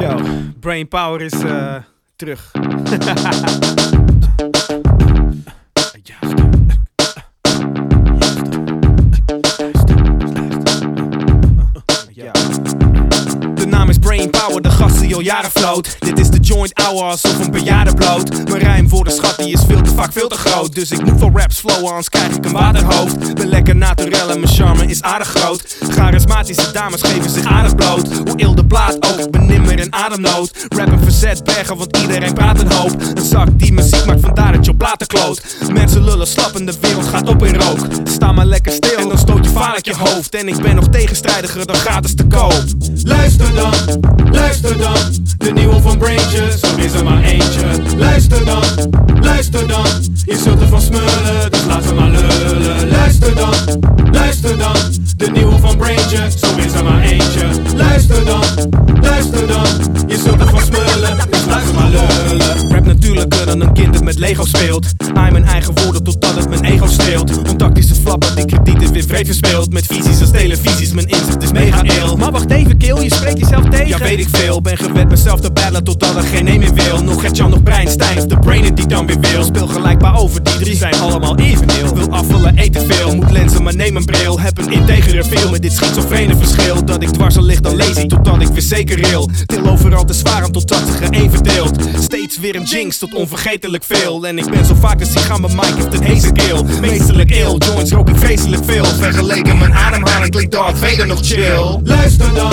Yo, Brain Power is uh, terug. Power, de gast die al jaren floot. Dit is de joint hour alsof een bejaarde bloot. Mijn rijm voor de schat die is veel te vaak veel te groot. Dus ik moet van raps flowen, anders krijg ik een waterhoofd. Ben lekker naturel en mijn charme is aardig groot. Charismatische dames geven zich aardig bloot. Hoe il de plaat ook, ben nimmer in ademnood. Rap een verzet bergen, want iedereen praat een hoop. Een zak die muziek maakt, vandaar dat je platen kloot. Mensen lullen slap en de wereld gaat op in rook. Sta maar lekker stil en dan stoot je vaarlijk je hoofd. En ik ben nog tegenstrijdiger dan gratis te koop. Luister dan, luister dan, de nieuwe van Braintje, is er maar eentje. Luister dan, luister dan, je zult ervan smullen, dus laat ze maar lullen. Braintje, zo is er maar eentje. Luister dan, luister dan, je zult ervan smullen, dus ze maar lullen. Rap natuurlijker dan een kind dat met Lego speelt. Aai mijn eigen woorden totdat het mijn ego streelt. Ontactische flappen die kredieten weer vreed verspeeld. Met visies als televisies, mijn inzicht is mega ill. Maar wacht even, kill, je spreekt jezelf tegen. Ja, weet ik veel. Ben gewend mezelf te battlen totdat er geen nee meer wil. Nog Gertjan, nog Breinstein of de brain die dan weer wil. Speel gelijkbaar over, die drie zijn allemaal eveneel. Wil afvallen, eten veel. Moet maar neem een bril. Heb een integere veel met dit schizofrene verschil. Dat ik dwarsen lig, dan ik totdat ik weer zeker ril. Til overal te zwaren totdat ze geen verdeeld. Steeds weer een jinx tot onvergetelijk veel. En ik ben zo vaak een sigaar, mijn mic heeft een heese keel. Meesterlijk ill, joints rook ik vreselijk veel. Vergeleken mijn ademhaling klinkt Darth Vader nog chill. Luister dan,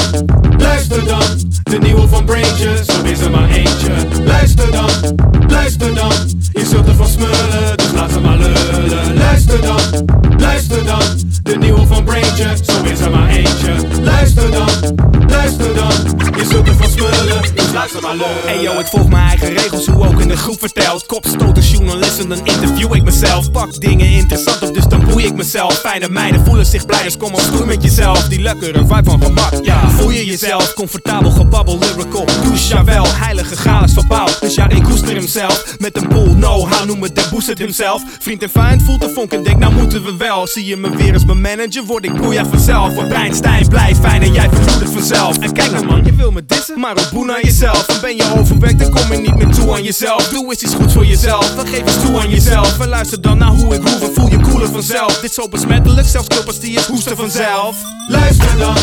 ze. Hey yo, ik volg mijn eigen regels, hoe ook in de groep verteld. Kopstoten journalisten, dan interview ik mezelf. Pak dingen interessant dus dan boei ik mezelf. Fijne meiden voelen zich blij, dus kom op stoer met jezelf. Die lekkere vibe van gemak, ja. Voel je jezelf, comfortabel gebabbel, lyrical. Douche, jawel, heilige galis verbouwd. Dus ja, ik koester hemzelf. Met een boel know-how, noem het de hemzelf. Vriend en fijn, voelt de vonk en denk, nou moeten we wel. Zie je me weer als mijn manager, word ik boeia vanzelf. Word Breinstein, blijf fijn en jij vermoedt En kijk nou man, je wil me dissen, maar op boe naar jezelf. En ben je overwerkt, dan kom je niet meer toe aan jezelf. Doe eens iets goeds voor jezelf, dan geef eens toe aan jezelf. En luister dan naar hoe ik hoef en voel je cooler vanzelf. Dit zo besmettelijk, zelfs kloppers die is hoesten vanzelf. Luister dan,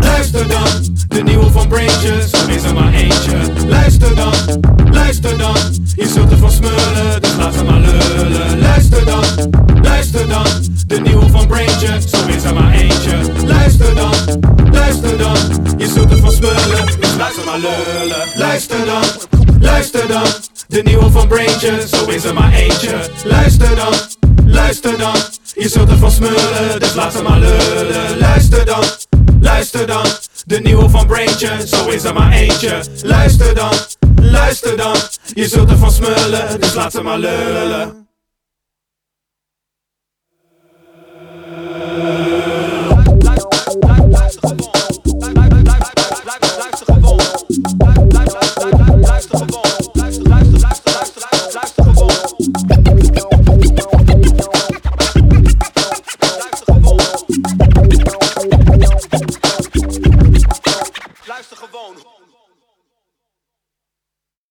luister dan, de nieuwe van Braintje, zo is er maar eentje. Luister dan, luister dan, je zult ervan smullen, dus laat ze maar lullen. Luister dan, luister dan, lullen. Luister dan, luister dan, de nieuwe van Braintje, zo is er maar eentje. Luister dan, luister dan, je zult ervan smullen, dus laat ze maar lullen. Luister dan, luister dan, de nieuwe van Braintje, zo is er maar eentje. Luister dan, luister dan, je zult ervan smullen, dus laat ze maar lullen.